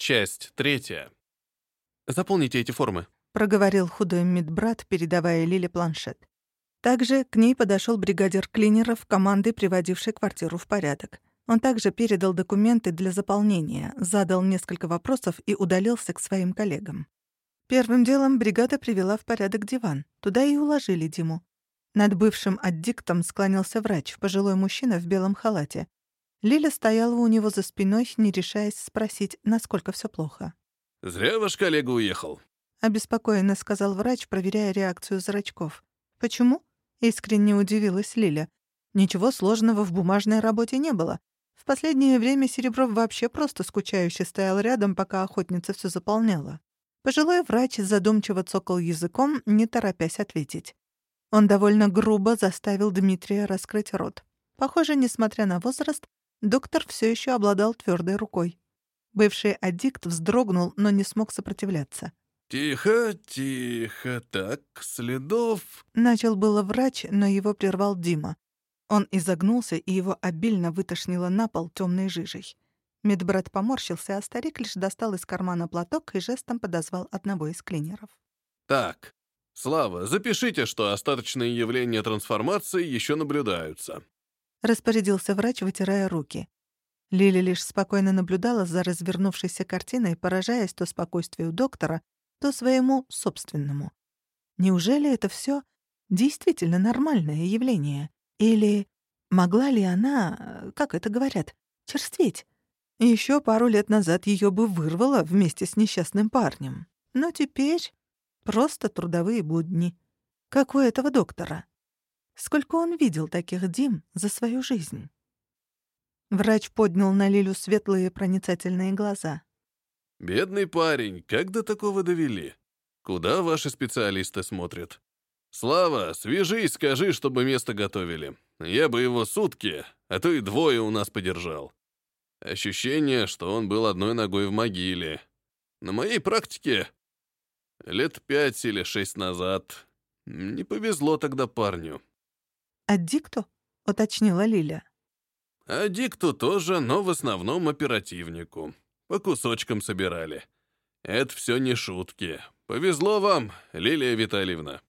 Часть третья. Заполните эти формы. проговорил худой медбрат, передавая Лиле планшет. Также к ней подошел бригадир клинеров команды, приводившей квартиру в порядок. Он также передал документы для заполнения, задал несколько вопросов и удалился к своим коллегам. Первым делом бригада привела в порядок диван. Туда и уложили Диму. Над бывшим аддиктом склонился врач, пожилой мужчина в белом халате. Лиля стояла у него за спиной, не решаясь спросить, насколько все плохо. Зря ваш коллега уехал. Обеспокоенно сказал врач, проверяя реакцию зрачков. «Почему?» — искренне удивилась Лиля. Ничего сложного в бумажной работе не было. В последнее время Серебров вообще просто скучающе стоял рядом, пока охотница все заполняла. Пожилой врач задумчиво цокал языком, не торопясь ответить. Он довольно грубо заставил Дмитрия раскрыть рот. Похоже, несмотря на возраст, доктор все еще обладал твердой рукой. Бывший аддикт вздрогнул, но не смог сопротивляться. Тихо, тихо, так, следов. Начал было врач, но его прервал Дима. Он изогнулся, и его обильно вытошнило на пол темной жижей. Медбрат поморщился, а старик лишь достал из кармана платок и жестом подозвал одного из клинеров. Так, Слава, запишите, что остаточные явления трансформации еще наблюдаются. Распорядился врач, вытирая руки. Лили лишь спокойно наблюдала за развернувшейся картиной, поражаясь то спокойствию доктора, то своему собственному. Неужели это все действительно нормальное явление? Или могла ли она, как это говорят, черстветь? Еще пару лет назад ее бы вырвало вместе с несчастным парнем. Но теперь просто трудовые будни. Как у этого доктора. Сколько он видел таких Дим за свою жизнь? Врач поднял на Лилю светлые проницательные глаза. Бедный парень, как до такого довели? Куда ваши специалисты смотрят? Слава, свяжись, скажи, чтобы место готовили. Я бы его сутки, а то и двое у нас подержал. Ощущение, что он был одной ногой в могиле. На моей практике лет пять или шесть назад не повезло тогда парню. «А дикту?» — уточнила Лиля. А дикту тоже, но в основном оперативнику. По кусочкам собирали. Это все не шутки. Повезло вам, Лилия Витальевна.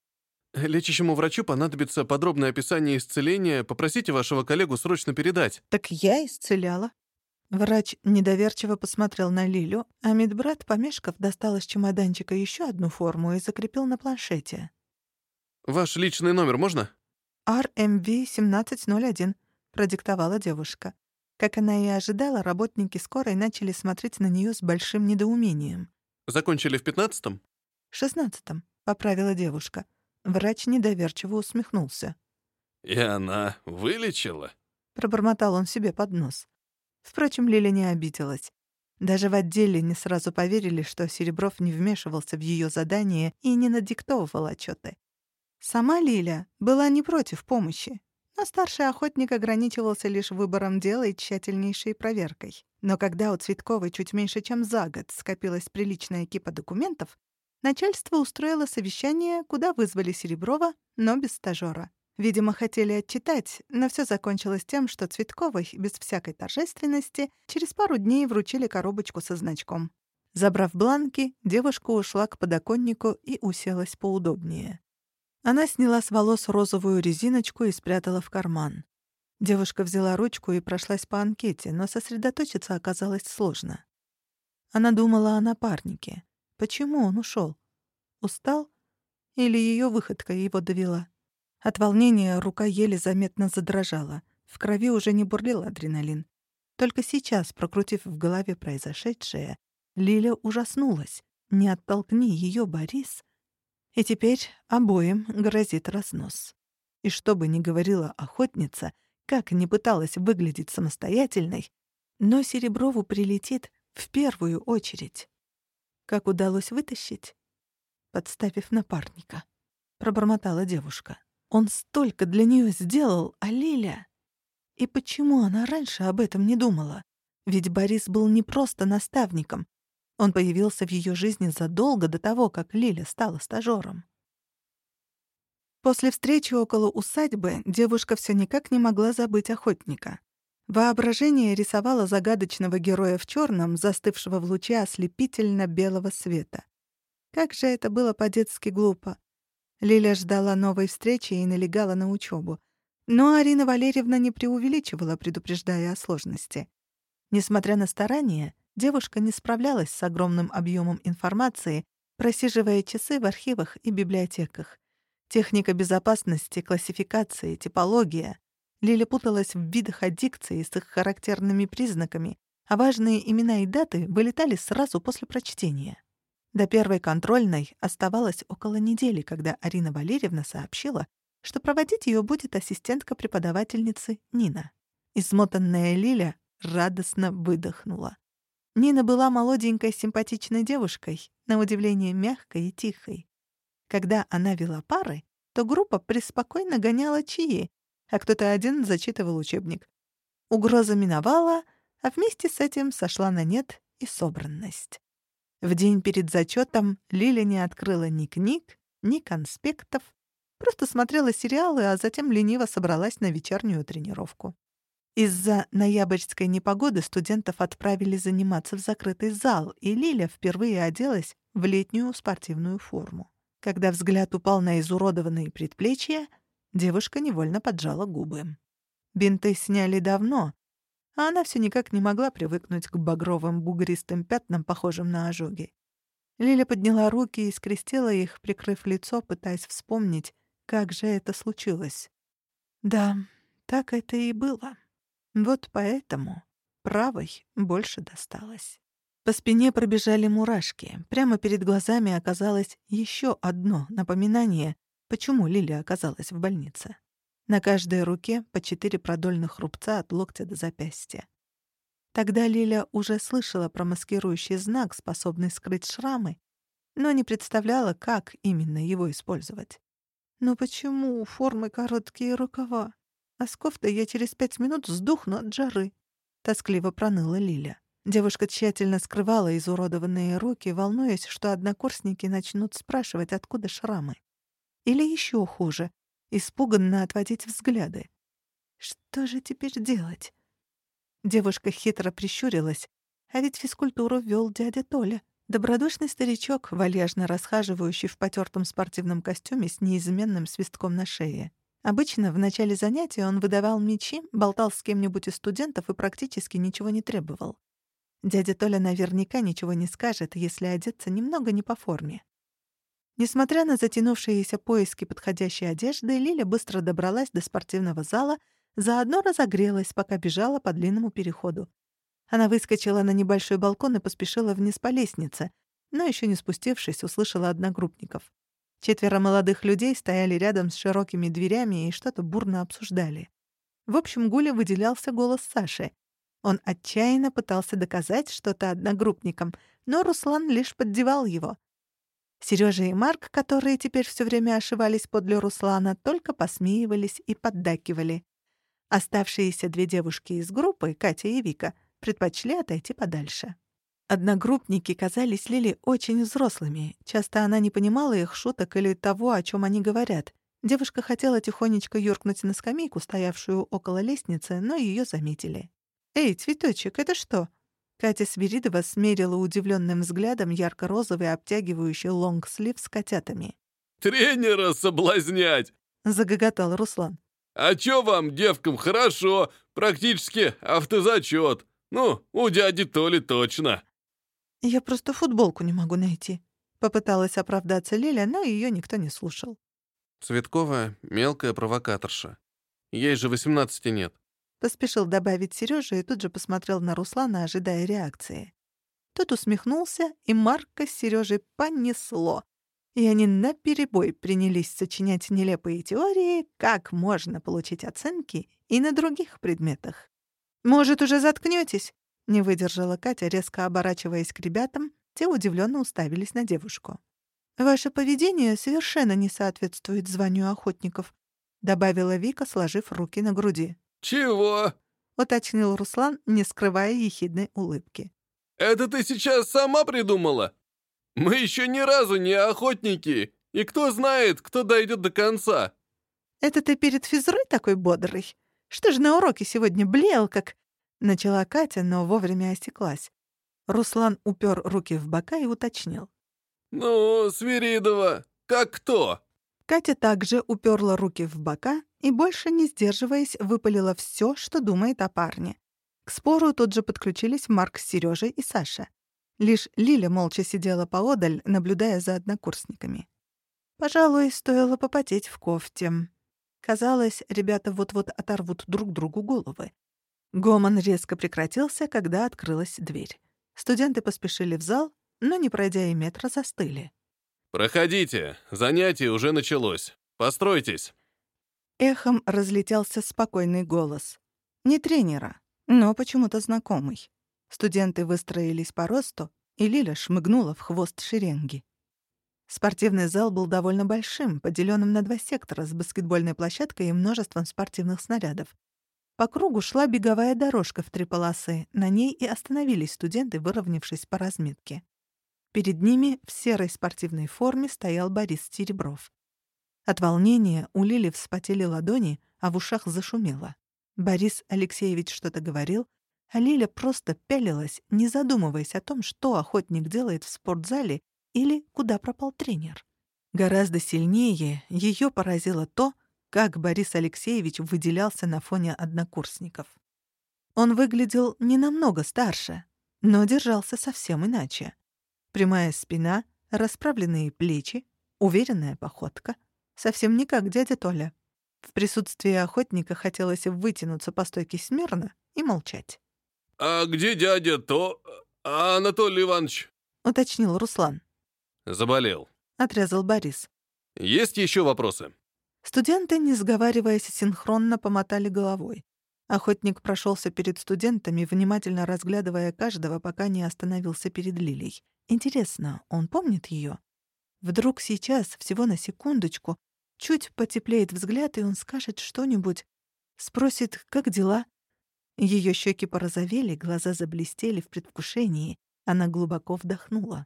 Лечащему врачу понадобится подробное описание исцеления. Попросите вашего коллегу срочно передать. Так я исцеляла. Врач недоверчиво посмотрел на Лилю, а медбрат, помешков, достал из чемоданчика еще одну форму и закрепил на планшете. Ваш личный номер можно? RMV-1701, продиктовала девушка. Как она и ожидала, работники скорой начали смотреть на нее с большим недоумением. Закончили в пятнадцатом? «Шестнадцатом», — поправила девушка. Врач недоверчиво усмехнулся. И она вылечила? Пробормотал он себе под нос. Впрочем, Лиля не обиделась. Даже в отделе не сразу поверили, что Серебров не вмешивался в ее задание и не надиктовывал отчеты. Сама Лиля была не против помощи но старший охотник ограничивался лишь выбором дела и тщательнейшей проверкой. Но когда у Цветковой чуть меньше, чем за год скопилась приличная кипа документов, начальство устроило совещание, куда вызвали Сереброва, но без стажёра. Видимо, хотели отчитать, но все закончилось тем, что Цветковой, без всякой торжественности, через пару дней вручили коробочку со значком. Забрав бланки, девушка ушла к подоконнику и уселась поудобнее. Она сняла с волос розовую резиночку и спрятала в карман. Девушка взяла ручку и прошлась по анкете, но сосредоточиться оказалось сложно. Она думала о напарнике. Почему он ушел? Устал? Или ее выходка его довела? От волнения рука еле заметно задрожала. В крови уже не бурлил адреналин. Только сейчас, прокрутив в голове произошедшее, Лиля ужаснулась. Не оттолкни ее, Борис, и теперь обоим грозит разнос. И что бы ни говорила охотница, как ни пыталась выглядеть самостоятельной, но Сереброву прилетит в первую очередь. Как удалось вытащить? Подставив напарника. Пробормотала девушка. Он столько для нее сделал, а Лиля... И почему она раньше об этом не думала? Ведь Борис был не просто наставником, он появился в ее жизни задолго до того, как Лиля стала стажером. После встречи около усадьбы девушка все никак не могла забыть охотника. Воображение рисовало загадочного героя в черном, застывшего в луче ослепительно-белого света. Как же это было по-детски глупо. Лиля ждала новой встречи и налегала на учебу. Но Арина Валерьевна не преувеличивала, предупреждая о сложности. Несмотря на старания, девушка не справлялась с огромным объемом информации, просиживая часы в архивах и библиотеках. Техника безопасности, классификации, типология. Лиля путалась в видах аддикции с их характерными признаками, а важные имена и даты вылетали сразу после прочтения. До первой контрольной оставалось около недели, когда Арина Валерьевна сообщила, что проводить ее будет ассистентка преподавательницы Нина. Измотанная Лиля радостно выдохнула. Нина была молоденькой симпатичной девушкой, на удивление мягкой и тихой. Когда она вела пары, то группа преспокойно гоняла чаи, а кто-то один зачитывал учебник. Угроза миновала, а вместе с этим сошла на нет и собранность. В день перед зачетом Лиля не открыла ни книг, ни конспектов, просто смотрела сериалы, а затем лениво собралась на вечернюю тренировку. Из-за ноябрьской непогоды студентов отправили заниматься в закрытый зал, и Лиля впервые оделась в летнюю спортивную форму. Когда взгляд упал на изуродованные предплечья, девушка невольно поджала губы. Бинты сняли давно, а она все никак не могла привыкнуть к багровым бугристым пятнам, похожим на ожоги. Лиля подняла руки и скрестила их, прикрыв лицо, пытаясь вспомнить, как же это случилось. Да, так это и было. Вот поэтому правой больше досталось. По спине пробежали мурашки. Прямо перед глазами оказалось еще одно напоминание, почему Лиля оказалась в больнице. На каждой руке по четыре продольных рубца от локтя до запястья. Тогда Лиля уже слышала про маскирующий знак, способный скрыть шрамы, но не представляла, как именно его использовать. «Но почему у формы короткие рукава? А с кофтой я через пять минут сдохну от жары», — тоскливо проныла Лиля. Девушка тщательно скрывала изуродованные руки, волнуясь, что однокурсники начнут спрашивать, откуда шрамы. Или еще хуже, испуганно отводить взгляды. Что же теперь делать? Девушка хитро прищурилась, а ведь физкультуру вел дядя Толя. Добродушный старичок, вальяжно расхаживающий в потертом спортивном костюме с неизменным свистком на шее. Обычно в начале занятия он выдавал мячи, болтал с кем-нибудь из студентов и практически ничего не требовал. Дядя Толя наверняка ничего не скажет, если одеться немного не по форме. Несмотря на затянувшиеся поиски подходящей одежды, Лиля быстро добралась до спортивного зала, заодно разогрелась, пока бежала по длинному переходу. Она выскочила на небольшой балкон и поспешила вниз по лестнице, но еще не спустившись, услышала одногруппников. Четверо молодых людей стояли рядом с широкими дверями и что-то бурно обсуждали. В общем гуле выделялся голос Саши. Он отчаянно пытался доказать что-то одногруппникам, но Руслан лишь поддевал его — Сережа и Марк, которые теперь все время ошивались подле Руслана, только посмеивались и поддакивали. Оставшиеся две девушки из группы, Катя и Вика, предпочли отойти подальше. Одногруппники казались Лили очень взрослыми. Часто она не понимала их шуток или того, о чем они говорят. Девушка хотела тихонечко юркнуть на скамейку, стоявшую около лестницы, но ее заметили. «Эй, цветочек, это что?» Катя Свиридова смерила удивленным взглядом ярко-розовый обтягивающий лонгслив с котятами. «Тренера соблазнять!» — загоготал Руслан. «А чё вам, девкам, хорошо, практически автозачет. Ну, у дяди Толи точно». «Я просто футболку не могу найти», — попыталась оправдаться Лиля, но ее никто не слушал. Цветкова — мелкая провокаторша. Ей же восемнадцати нет. Поспешил добавить Сережа и тут же посмотрел на Руслана, ожидая реакции. Тот усмехнулся, и Марка с Сережей понесло. И они наперебой принялись сочинять нелепые теории, как можно получить оценки и на других предметах. «Может, уже заткнётесь?» — не выдержала Катя, резко оборачиваясь к ребятам, те удивленно уставились на девушку. «Ваше поведение совершенно не соответствует званию охотников», — добавила Вика, сложив руки на груди. «Чего?» — уточнил Руслан, не скрывая ехидной улыбки. «Это ты сейчас сама придумала? Мы еще ни разу не охотники, и кто знает, кто дойдет до конца». «Это ты перед физрой такой бодрый? Что же на уроке сегодня блеял, как Начала Катя, но вовремя осеклась. Руслан упер руки в бока и уточнил. «Ну, Свиридова, как кто?» Катя также уперла руки в бока и, больше не сдерживаясь, выпалила все, что думает о парне. К спору тут же подключились Марк с Серёжей и Саша. Лишь Лиля молча сидела поодаль, наблюдая за однокурсниками. Пожалуй, стоило попотеть в кофте. Казалось, ребята вот-вот оторвут друг другу головы. Гомон резко прекратился, когда открылась дверь. Студенты поспешили в зал, но, не пройдя и метра, застыли. «Проходите, занятие уже началось. Постройтесь». Эхом разлетелся спокойный голос. Не тренера, но почему-то знакомый. Студенты выстроились по росту, и Лиля шмыгнула в хвост шеренги. Спортивный зал был довольно большим, поделенным на два сектора с баскетбольной площадкой и множеством спортивных снарядов. По кругу шла беговая дорожка в три полосы, на ней и остановились студенты, выровнявшись по разметке. Перед ними в серой спортивной форме стоял Борис Серебров. От волнения у Лили вспотели ладони, а в ушах зашумело. Борис Алексеевич что-то говорил, а Лиля просто пялилась, не задумываясь о том, что охотник делает в спортзале или куда пропал тренер. Гораздо сильнее ее поразило то, как Борис Алексеевич выделялся на фоне однокурсников. Он выглядел не намного старше, но держался совсем иначе. Прямая спина, расправленные плечи, уверенная походка. Совсем не как дядя Толя. В присутствии охотника хотелось вытянуться по стойке смирно и молчать. «А где дядя То... А Анатолий Иванович?» — уточнил Руслан. «Заболел», — отрезал Борис. «Есть еще вопросы?» Студенты, не сговариваясь, синхронно помотали головой. Охотник прошелся перед студентами, внимательно разглядывая каждого, пока не остановился перед Лилей. Интересно, он помнит ее? Вдруг сейчас, всего на секундочку, чуть потеплеет взгляд, и он скажет что-нибудь, спросит, как дела? Ее щеки порозовели, глаза заблестели в предвкушении. Она глубоко вдохнула.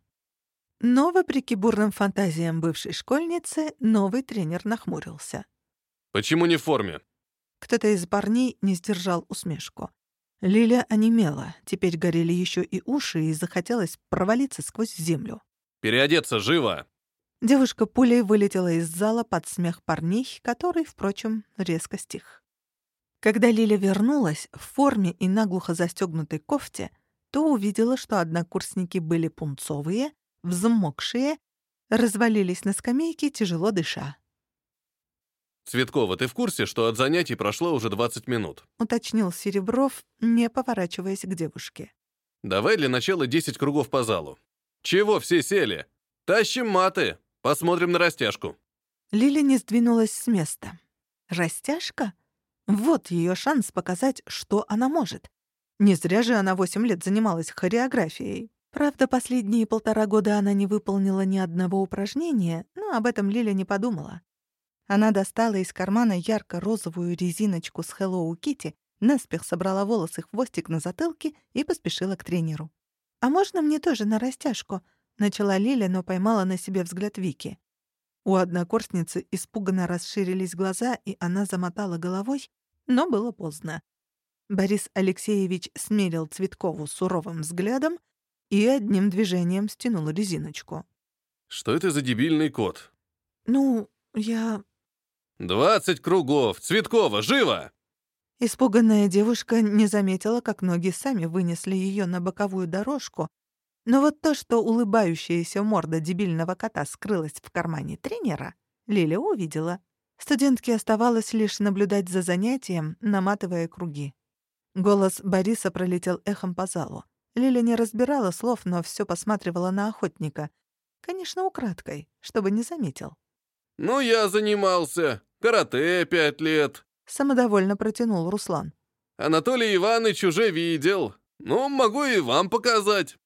Но, вопреки бурным фантазиям бывшей школьницы, новый тренер нахмурился. «Почему не в форме?» Кто-то из парней не сдержал усмешку. Лиля онемела, теперь горели еще и уши, и захотелось провалиться сквозь землю. «Переодеться живо!» Девушка пулей вылетела из зала под смех парней, который, впрочем, резко стих. Когда Лиля вернулась в форме и наглухо застегнутой кофте, то увидела, что однокурсники были пунцовые, взмокшие, развалились на скамейке, тяжело дыша. «Цветкова, ты в курсе, что от занятий прошло уже 20 минут?» — уточнил Серебров, не поворачиваясь к девушке. «Давай для начала 10 кругов по залу. Чего все сели? Тащим маты, посмотрим на растяжку». Лиля не сдвинулась с места. «Растяжка? Вот ее шанс показать, что она может. Не зря же она восемь лет занималась хореографией. Правда, последние полтора года она не выполнила ни одного упражнения, но об этом Лиля не подумала. Она достала из кармана ярко-розовую резиночку с Hello Kitty, наспех собрала волосы хвостик на затылке и поспешила к тренеру. «А можно мне тоже на растяжку?» — начала Лиля, но поймала на себе взгляд Вики. У однокурсницы испуганно расширились глаза, и она замотала головой, но было поздно. Борис Алексеевич смерил Цветкову суровым взглядом и одним движением стянул резиночку. «Что это за дебильный код?» «Ну, я...» «Двадцать кругов! Цветкова, живо!» Испуганная девушка не заметила, как ноги сами вынесли ее на боковую дорожку, но вот то, что улыбающаяся морда дебильного кота скрылась в кармане тренера, Лиля увидела. Студентке оставалось лишь наблюдать за занятием, наматывая круги. Голос Бориса пролетел эхом по залу. Лиля не разбирала слов, но все посматривала на охотника. Конечно, украдкой, чтобы не заметил. «Ну, я занимался. Карате пять лет», — самодовольно протянул Руслан. «Анатолий Иванович уже видел. Ну, могу и вам показать».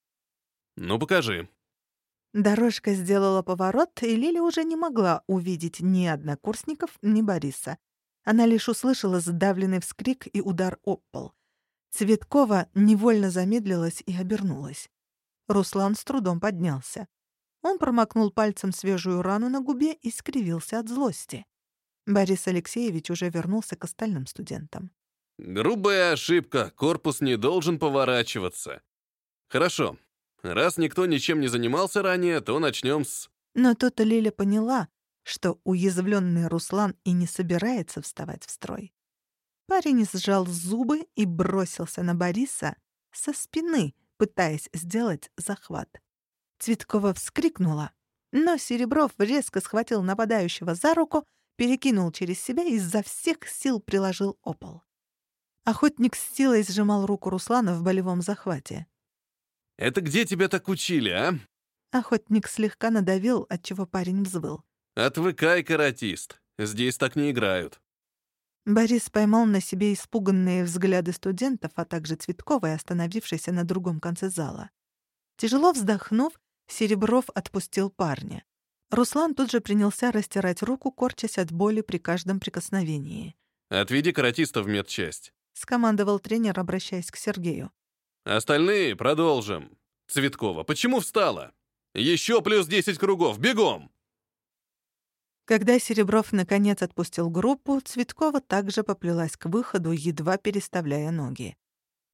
«Ну, покажи». Дорожка сделала поворот, и Лиля уже не могла увидеть ни однокурсников, ни Бориса. Она лишь услышала сдавленный вскрик и удар об пол. Цветкова невольно замедлилась и обернулась. Руслан с трудом поднялся. Он промокнул пальцем свежую рану на губе и скривился от злости. Борис Алексеевич уже вернулся к остальным студентам. Грубая ошибка, корпус не должен поворачиваться. Хорошо. Раз никто ничем не занимался ранее, то начнем с... Но тут Лиля поняла, что уязвленный Руслан и не собирается вставать в строй. Парень сжал зубы и бросился на Бориса со спины, пытаясь сделать захват. Цветкова вскрикнула, но Серебров резко схватил нападающего за руку, перекинул через себя и изо всех сил приложил опол. Охотник с силой сжимал руку Руслана в болевом захвате. «Это где тебя так учили, а?» Охотник слегка надавил, отчего парень взвыл. «Отвыкай, каратист. Здесь так не играют». Борис поймал на себе испуганные взгляды студентов, а также Цветковой, остановившейся на другом конце зала. Тяжело вздохнув, Серебров отпустил парня. Руслан тут же принялся растирать руку, корчась от боли при каждом прикосновении. «Отведи каратиста в медчасть», — скомандовал тренер, обращаясь к Сергею. «Остальные продолжим. Цветкова, почему встала? Еще плюс десять кругов, бегом!» Когда Серебров наконец отпустил группу, Цветкова также поплелась к выходу, едва переставляя ноги.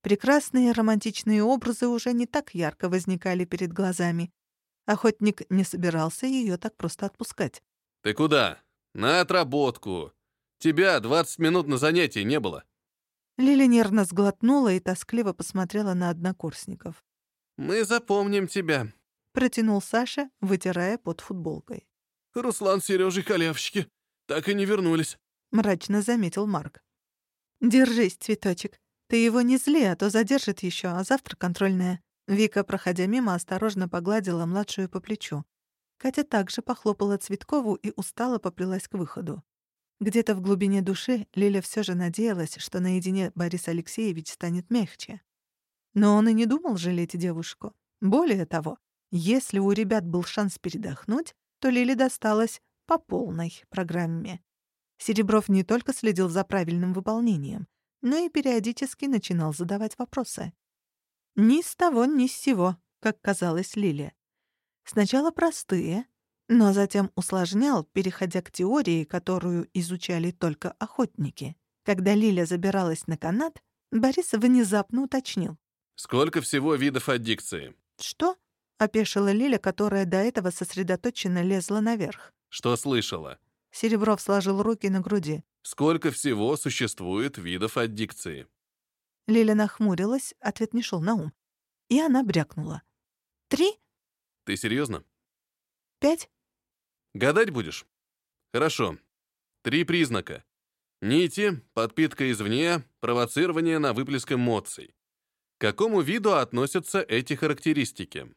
Прекрасные романтичные образы уже не так ярко возникали перед глазами. Охотник не собирался ее так просто отпускать. «Ты куда? На отработку. Тебя 20 минут на занятии не было». Лиля нервно сглотнула и тоскливо посмотрела на однокурсников. «Мы запомним тебя», — протянул Саша, вытирая под футболкой. «Руслан, Серёжа и халявщики так и не вернулись», — мрачно заметил Марк. «Держись, цветочек. Ты его не зли, а то задержит еще, а завтра контрольная». Вика, проходя мимо, осторожно погладила младшую по плечу. Катя также похлопала Цветкову и устало поплелась к выходу. Где-то в глубине души Лиля все же надеялась, что наедине Борис Алексеевич станет мягче. Но он и не думал жалеть девушку. Более того, если у ребят был шанс передохнуть, то Лиле досталось по полной программе. Серебров не только следил за правильным выполнением, но и периодически начинал задавать вопросы. Ни с того, ни с сего, как казалось Лиле. Сначала простые, но затем усложнял, переходя к теории, которую изучали только охотники. Когда Лиля забиралась на канат, Борис внезапно уточнил. «Сколько всего видов аддикции?» «Что?» — опешила Лиля, которая до этого сосредоточенно лезла наверх. «Что слышала?» Серебров сложил руки на груди. «Сколько всего существует видов аддикции?» Лиля нахмурилась, ответ не шел на ум. И она брякнула. «Три?» «Ты серьезно? «Пять?» Гадать будешь? Хорошо. Три признака. Нити, подпитка извне, провоцирование на выплеск эмоций. К какому виду относятся эти характеристики?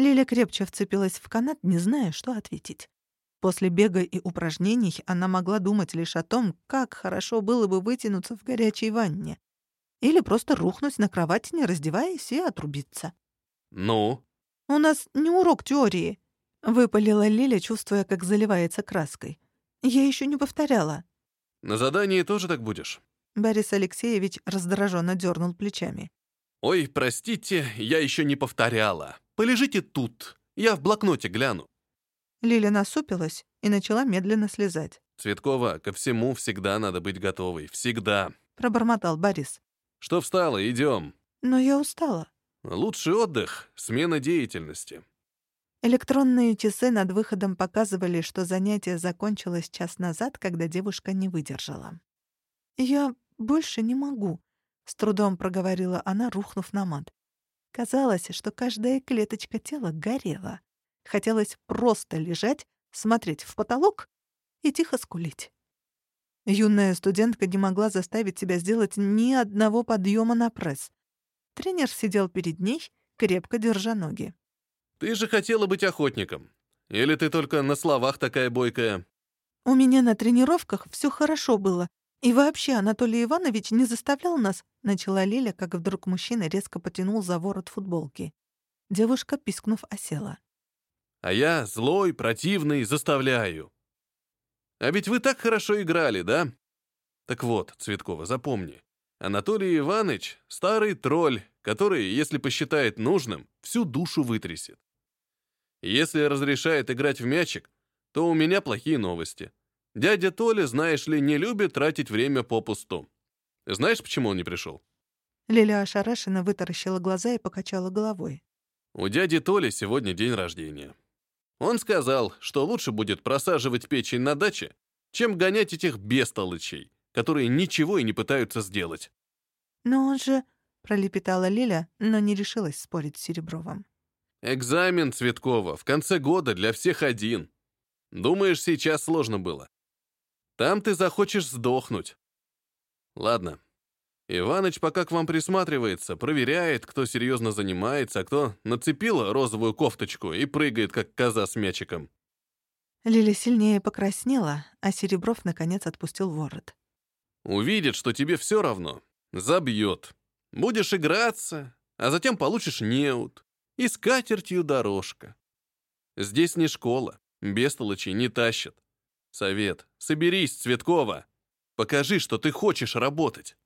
Лиля крепче вцепилась в канат, не зная, что ответить. После бега и упражнений она могла думать лишь о том, как хорошо было бы вытянуться в горячей ванне. Или просто рухнуть на кровать, не раздеваясь, и отрубиться. «Ну?» «У нас не урок теории», Выпалила Лиля, чувствуя, как заливается краской. Я еще не повторяла. На задании тоже так будешь? Борис Алексеевич раздраженно дернул плечами. Ой, простите, я еще не повторяла. Полежите тут. Я в блокноте гляну. Лиля насупилась и начала медленно слезать. Цветкова, ко всему всегда надо быть готовой. Всегда. Пробормотал Борис. Что встала, идем. Но я устала. Лучший отдых — смена деятельности. Электронные часы над выходом показывали, что занятие закончилось час назад, когда девушка не выдержала. «Я больше не могу», — с трудом проговорила она, рухнув на мат. Казалось, что каждая клеточка тела горела. Хотелось просто лежать, смотреть в потолок и тихо скулить. Юная студентка не могла заставить себя сделать ни одного подъема на пресс. Тренер сидел перед ней, крепко держа ноги. Ты же хотела быть охотником. Или ты только на словах такая бойкая? У меня на тренировках все хорошо было. И вообще Анатолий Иванович не заставлял нас, начала Лиля, как вдруг мужчина резко потянул за ворот футболки. Девушка, пискнув, осела. А я злой, противный, заставляю. А ведь вы так хорошо играли, да? Так вот, Цветкова, запомни. Анатолий Иванович — старый тролль, который, если посчитает нужным, всю душу вытрясет. Если разрешает играть в мячик, то у меня плохие новости. Дядя Толя, знаешь ли, не любит тратить время попусту. Знаешь, почему он не пришел? Лиля ошарашенно вытаращила глаза и покачала головой. У дяди Толи сегодня день рождения. Он сказал, что лучше будет просаживать печень на даче, чем гонять этих бестолычей, которые ничего и не пытаются сделать. «Но он же...» — пролепетала Лиля, но не решилась спорить с Серебровым. «Экзамен Цветкова в конце года для всех один. Думаешь, сейчас сложно было? Там ты захочешь сдохнуть. Ладно. Иваныч пока к вам присматривается, проверяет, кто серьезно занимается, а кто нацепил розовую кофточку и прыгает, как коза с мячиком. Лиля сильнее покраснела, а Серебров, наконец, отпустил ворот. Увидит, что тебе все равно. Забьет. Будешь играться, а затем получишь неуд. И с катертью дорожка. Здесь не школа. Бестолочи не тащат. Совет. Соберись, Цветкова. Покажи, что ты хочешь работать.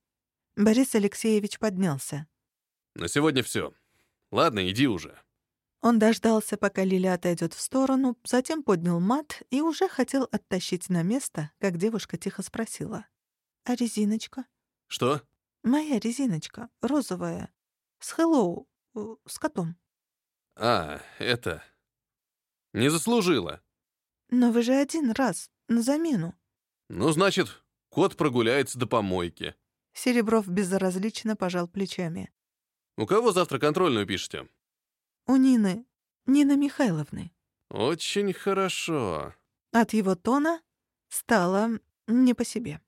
Борис Алексеевич поднялся. На сегодня все. Ладно, иди уже. Он дождался, пока Лиля отойдет в сторону, затем поднял мат и уже хотел оттащить на место, как девушка тихо спросила. «А резиночка?» Что? «Моя резиночка, розовая, с Хэллоу, э, с котом». А, это... Не заслужила. «Но вы же один раз, на замену». Ну, значит, кот прогуляется до помойки. Серебров безразлично пожал плечами. У кого завтра контрольную пишете? «У Нины, Нины Михайловны». Очень хорошо. От его тона стало не по себе.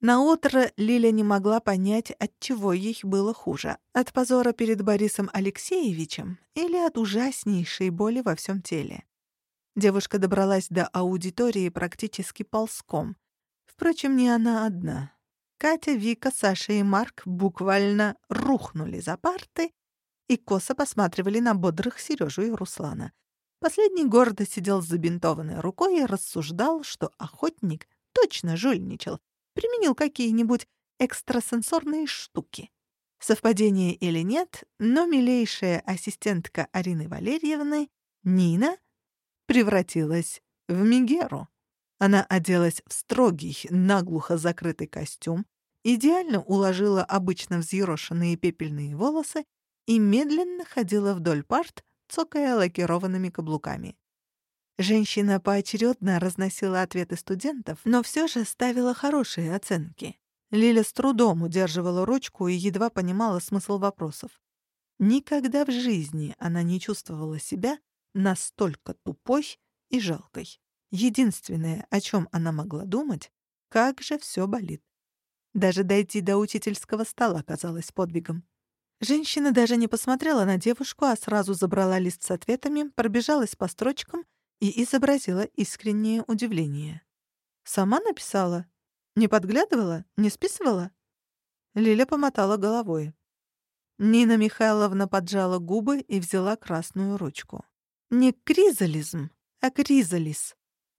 Наутро Лиля не могла понять, от чего ей было хуже — от позора перед Борисом Алексеевичем или от ужаснейшей боли во всем теле. Девушка добралась до аудитории практически ползком. Впрочем, не она одна. Катя, Вика, Саша и Марк буквально рухнули за парты и косо посматривали на бодрых Сережу и Руслана. Последний гордо сидел с забинтованной рукой и рассуждал, что охотник точно жульничал, применил какие-нибудь экстрасенсорные штуки. Совпадение или нет, но милейшая ассистентка Арины Валерьевны, Нина, превратилась в Мигеру. Она оделась в строгий, наглухо закрытый костюм, идеально уложила обычно взъерошенные пепельные волосы и медленно ходила вдоль парт, цокая лакированными каблуками. Женщина поочередно разносила ответы студентов, но все же ставила хорошие оценки. Лиля с трудом удерживала ручку и едва понимала смысл вопросов. Никогда в жизни она не чувствовала себя настолько тупой и жалкой. Единственное, о чем она могла думать, как же все болит. Даже дойти до учительского стола казалось подвигом. Женщина даже не посмотрела на девушку, а сразу забрала лист с ответами, пробежалась по строчкам и изобразила искреннее удивление. «Сама написала? Не подглядывала? Не списывала?» Лиля помотала головой. Нина Михайловна поджала губы и взяла красную ручку. «Не кризализм, а кризалис.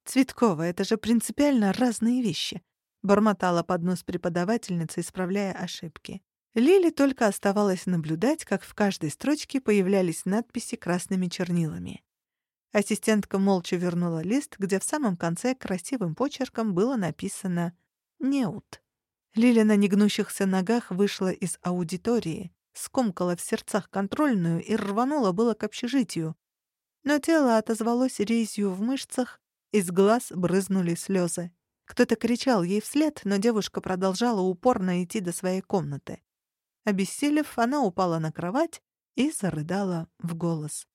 Цветкова, это же принципиально разные вещи», — бормотала под нос преподавательница, исправляя ошибки. Лили только оставалось наблюдать, как в каждой строчке появлялись надписи красными чернилами. Ассистентка молча вернула лист, где в самом конце красивым почерком было написано «Неут». Лиля на негнущихся ногах вышла из аудитории, скомкала в сердцах контрольную и рванула было к общежитию. Но тело отозвалось резью в мышцах, из глаз брызнули слезы. Кто-то кричал ей вслед, но девушка продолжала упорно идти до своей комнаты. Обессилев, она упала на кровать и зарыдала в голос.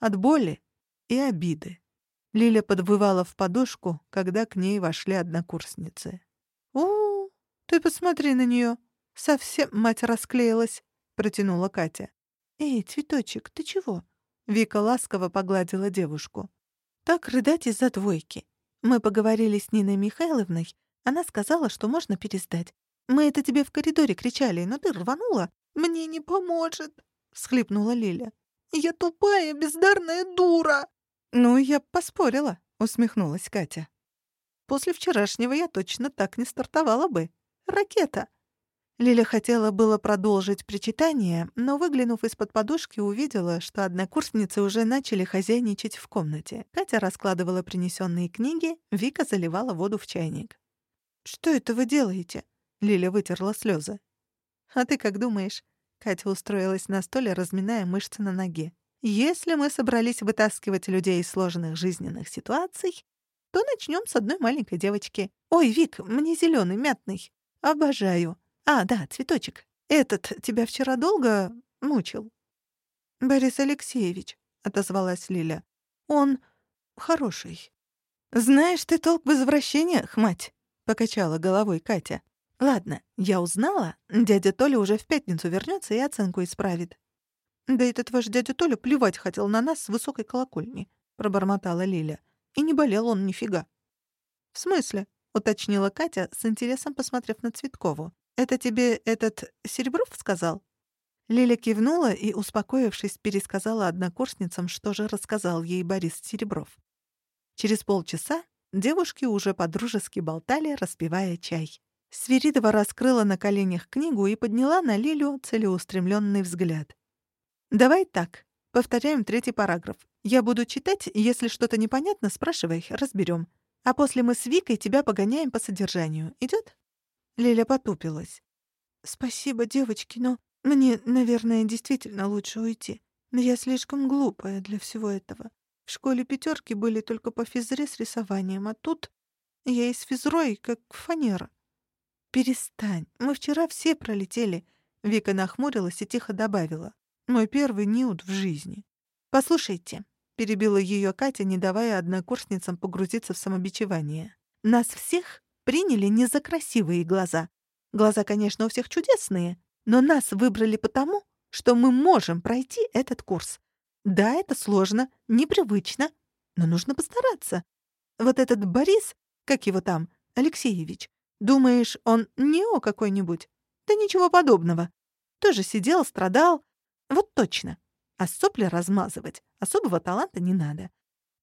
От боли и обиды. Лиля подвывала в подушку, когда к ней вошли однокурсницы. «У, ты посмотри на нее, Совсем мать расклеилась», — протянула Катя. «Эй, цветочек, ты чего?» Вика ласково погладила девушку. «Так рыдать из-за двойки. Мы поговорили с Ниной Михайловной. Она сказала, что можно пересдать. Мы это тебе в коридоре кричали, но ты рванула. Мне не поможет», — всхлипнула Лиля. «Я тупая, бездарная дура!» «Ну, я поспорила», — усмехнулась Катя. «После вчерашнего я точно так не стартовала бы. Ракета!» Лиля хотела было продолжить причитание, но, выглянув из-под подушки, увидела, что однокурсницы уже начали хозяйничать в комнате. Катя раскладывала принесенные книги, Вика заливала воду в чайник. «Что это вы делаете?» Лиля вытерла слезы. «А ты как думаешь?» Катя устроилась на столе, разминая мышцы на ноге. «Если мы собрались вытаскивать людей из сложных жизненных ситуаций, то начнем с одной маленькой девочки. Ой, Вик, мне зеленый, мятный. Обожаю. А, да, цветочек. Этот тебя вчера долго мучил?» «Борис Алексеевич», — отозвалась Лиля. «Он хороший». «Знаешь ты толк в извращениях, мать?» — покачала головой Катя. «Ладно, я узнала. Дядя Толя уже в пятницу вернется и оценку исправит». «Да этот ваш дядя Толя плевать хотел на нас с высокой колокольни», — пробормотала Лиля. «И не болел он нифига». «В смысле?» — уточнила Катя, с интересом посмотрев на Цветкову. «Это тебе этот Серебров сказал?» Лиля кивнула и, успокоившись, пересказала однокурсницам, что же рассказал ей Борис Серебров. Через полчаса девушки уже подружески болтали, распивая чай. Свиридова раскрыла на коленях книгу и подняла на Лилю целеустремленный взгляд. «Давай так. Повторяем третий параграф. Я буду читать, если что-то непонятно, спрашивай, разберем. А после мы с Викой тебя погоняем по содержанию. Идет? Лиля потупилась. «Спасибо, девочки, но мне, наверное, действительно лучше уйти. Я слишком глупая для всего этого. В школе пятерки были только по физре с рисованием, а тут я и с физрой, как фанера. «Перестань, мы вчера все пролетели», — Вика нахмурилась и тихо добавила. «Мой первый нюд в жизни». «Послушайте», — перебила ее Катя, не давая однокурсницам погрузиться в самобичевание. «Нас всех приняли не за красивые глаза. Глаза, конечно, у всех чудесные, но нас выбрали потому, что мы можем пройти этот курс. Да, это сложно, непривычно, но нужно постараться. Вот этот Борис, как его там, Алексеевич, думаешь, он нео какой-нибудь? Да ничего подобного. Тоже сидел, страдал. Вот точно. А сопли размазывать особого таланта не надо.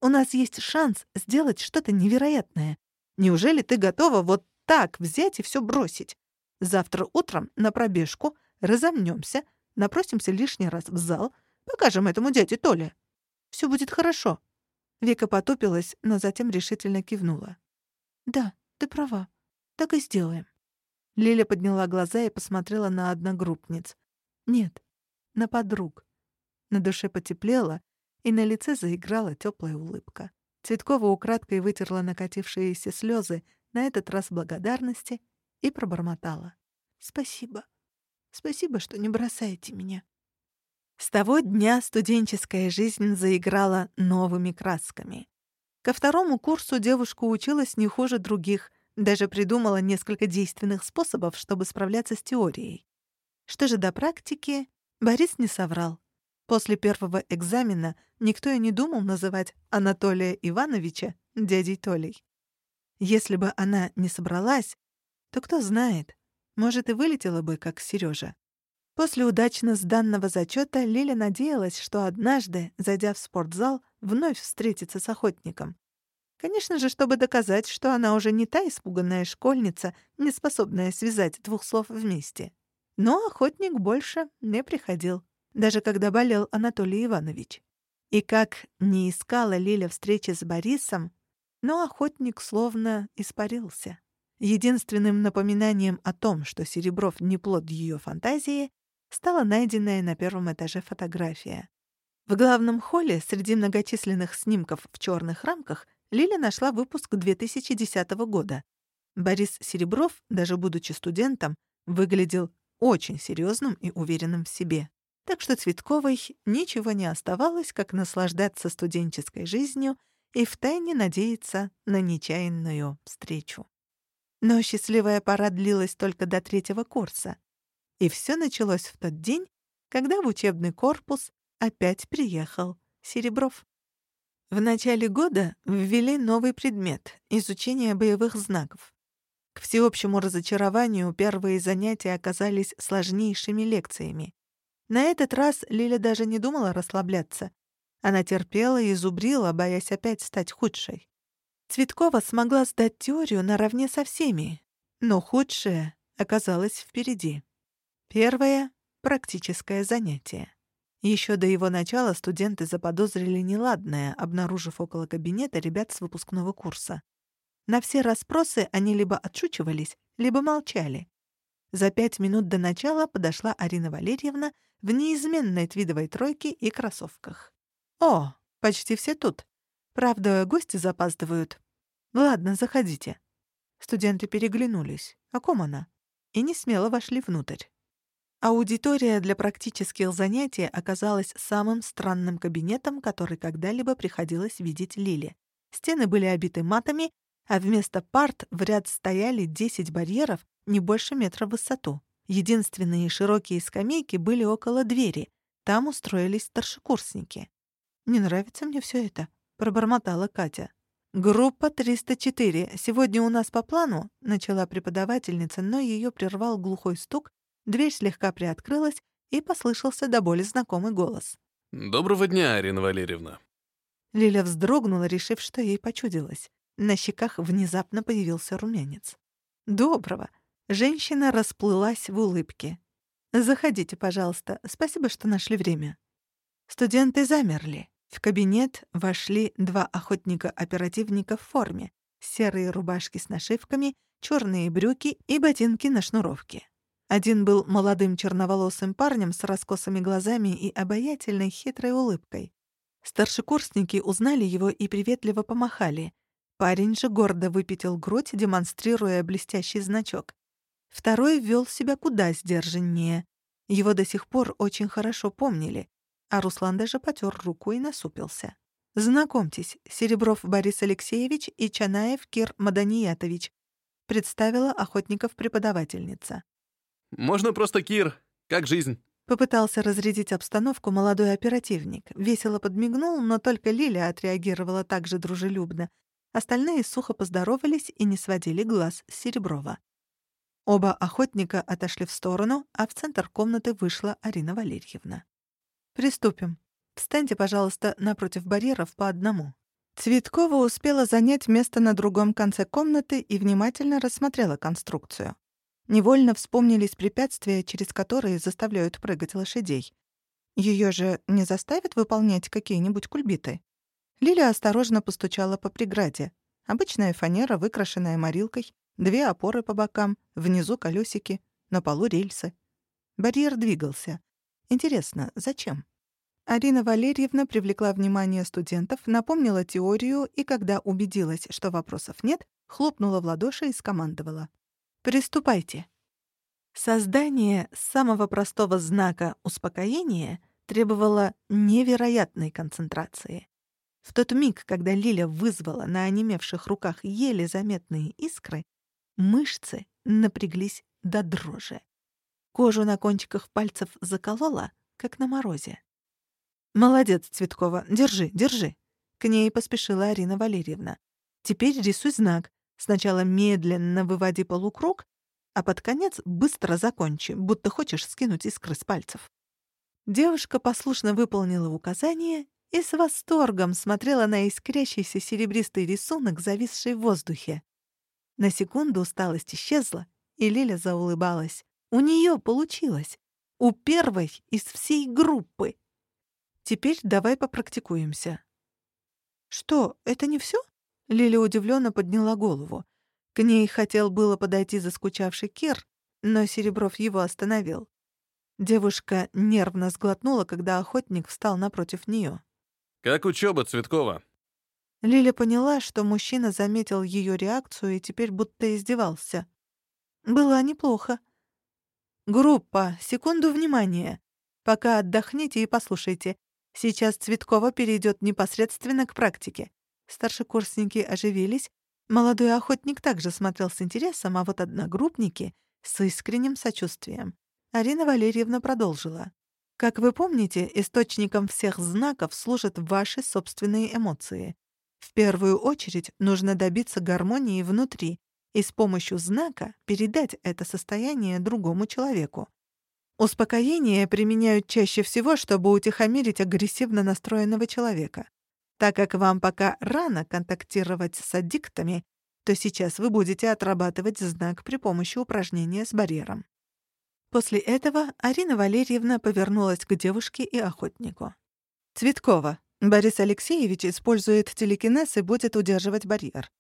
У нас есть шанс сделать что-то невероятное. Неужели ты готова вот так взять и все бросить? Завтра утром на пробежку разомнемся, напросимся лишний раз в зал — Покажем этому дяде Толе. Все будет хорошо». Вика потупилась, но затем решительно кивнула. «Да, ты права. Так и сделаем». Лиля подняла глаза и посмотрела на одногруппниц. Нет, на подруг. На душе потеплело, и на лице заиграла теплая улыбка. Цветкова украдкой вытерла накатившиеся слезы, на этот раз благодарности, и пробормотала. «Спасибо. Спасибо, что не бросаете меня». С того дня студенческая жизнь заиграла новыми красками. Ко второму курсу девушка училась не хуже других, даже придумала несколько действенных способов, чтобы справляться с теорией. Что же до практики, Борис не соврал. После первого экзамена никто и не думал называть Анатолия Ивановича дядей Толей. Если бы она не собралась, то кто знает, может, и вылетела бы, как Сережа. После удачно сданного зачета Лиля надеялась, что однажды, зайдя в спортзал, вновь встретится с охотником. Конечно же, чтобы доказать, что она уже не та испуганная школьница, не способная связать двух слов вместе. Но охотник больше не приходил, даже когда болел Анатолий Иванович. И как не искала Лиля встречи с Борисом, но охотник словно испарился. Единственным напоминанием о том, что Серебров не плод ее фантазии, стала найденная на первом этаже фотография. В главном холле среди многочисленных снимков в черных рамках Лиля нашла выпуск 2010 года. Борис Серебров, даже будучи студентом, выглядел очень серьезным и уверенным в себе. Так что Цветковой ничего не оставалось, как наслаждаться студенческой жизнью и втайне надеяться на нечаянную встречу. Но счастливая пора длилась только до третьего курса. И все началось в тот день, когда в учебный корпус опять приехал Серебров. В начале года ввели новый предмет — изучение боевых знаков. К всеобщему разочарованию первые занятия оказались сложнейшими лекциями. На этот раз Лиля даже не думала расслабляться. Она терпела и зубрила, боясь опять стать худшей. Цветкова смогла сдать теорию наравне со всеми, но худшее оказалось впереди. Первое — практическое занятие. Еще до его начала студенты заподозрили неладное, обнаружив около кабинета ребят с выпускного курса. На все расспросы они либо отшучивались, либо молчали. За пять минут до начала подошла Арина Валерьевна в неизменной твидовой тройке и кроссовках. «О, почти все тут. Правда, гости запаздывают. Ладно, заходите». Студенты переглянулись. О ком она? И не смело вошли внутрь. Аудитория для практических занятий оказалась самым странным кабинетом, который когда-либо приходилось видеть Лиле. Стены были обиты матами, а вместо парт в ряд стояли 10 барьеров не больше метра в высоту. Единственные широкие скамейки были около двери. Там устроились старшекурсники. «Не нравится мне все это», — пробормотала Катя. «Группа 304. Сегодня у нас по плану», — начала преподавательница, но ее прервал глухой стук, Дверь слегка приоткрылась, и послышался до боли знакомый голос. «Доброго дня, Арина Валерьевна». Лиля вздрогнула, решив, что ей почудилось. На щеках внезапно появился румянец. «Доброго». Женщина расплылась в улыбке. «Заходите, пожалуйста. Спасибо, что нашли время». Студенты замерли. В кабинет вошли два охотника-оперативника в форме. Серые рубашки с нашивками, черные брюки и ботинки на шнуровке. Один был молодым черноволосым парнем с раскосыми глазами и обаятельной хитрой улыбкой. Старшекурсники узнали его и приветливо помахали. Парень же гордо выпятил грудь, демонстрируя блестящий значок. Второй вел себя куда сдержаннее. Его до сих пор очень хорошо помнили, а Руслан даже потер руку и насупился. «Знакомьтесь, Серебров Борис Алексеевич и Чанаев Кир Маданиятович», представила охотников преподавательница. Можно просто Кир. Как жизнь?» Попытался разрядить обстановку молодой оперативник. Весело подмигнул, но только Лиля отреагировала так же дружелюбно. Остальные сухо поздоровались и не сводили глаз с Сереброва. Оба охотника отошли в сторону, а в центр комнаты вышла Арина Валерьевна. «Приступим. Встаньте, пожалуйста, напротив барьеров по одному». Цветкова успела занять место на другом конце комнаты и внимательно рассмотрела конструкцию. Невольно вспомнились препятствия, через которые заставляют прыгать лошадей. Ее же не заставят выполнять какие-нибудь кульбиты? Лиля осторожно постучала по преграде. Обычная фанера, выкрашенная морилкой, две опоры по бокам, внизу колесики, на полу рельсы. Барьер двигался. Интересно, зачем? Арина Валерьевна привлекла внимание студентов, напомнила теорию и, когда убедилась, что вопросов нет, хлопнула в ладоши и скомандовала. Приступайте. Создание самого простого знака успокоения требовало невероятной концентрации. В тот миг, когда Лиля вызвала на онемевших руках еле заметные искры, мышцы напряглись до дрожи. Кожу на кончиках пальцев заколола, как на морозе. «Молодец, Цветкова, держи, держи!» К ней поспешила Арина Валерьевна. «Теперь рисуй знак, Сначала медленно выводи полукруг, а под конец быстро закончи, будто хочешь скинуть искры с пальцев. Девушка послушно выполнила указание и с восторгом смотрела на искрящийся серебристый рисунок, зависший в воздухе. На секунду усталость исчезла, и Лиля заулыбалась. У нее получилось. У первой из всей группы. Теперь давай попрактикуемся. Что, это не все? Лили удивленно подняла голову. К ней хотел было подойти заскучавший Кир, но Серебров его остановил. Девушка нервно сглотнула, когда охотник встал напротив нее. «Как учеба, Цветкова?» Лиля поняла, что мужчина заметил ее реакцию и теперь будто издевался. «Была неплохо. Группа, секунду внимания. Пока отдохните и послушайте. Сейчас Цветкова перейдет непосредственно к практике. Старшекурсники оживились. Молодой охотник также смотрел с интересом, а вот одногруппники — с искренним сочувствием. Арина Валерьевна продолжила. «Как вы помните, источником всех знаков служат ваши собственные эмоции. В первую очередь нужно добиться гармонии внутри и с помощью знака передать это состояние другому человеку. Успокоение применяют чаще всего, чтобы утихомирить агрессивно настроенного человека. Так как вам пока рано контактировать с аддиктами, то сейчас вы будете отрабатывать знак при помощи упражнения с барьером. После этого Арина Валерьевна повернулась к девушке и охотнику. «Цветкова, Борис Алексеевич использует телекинез и будет удерживать барьер.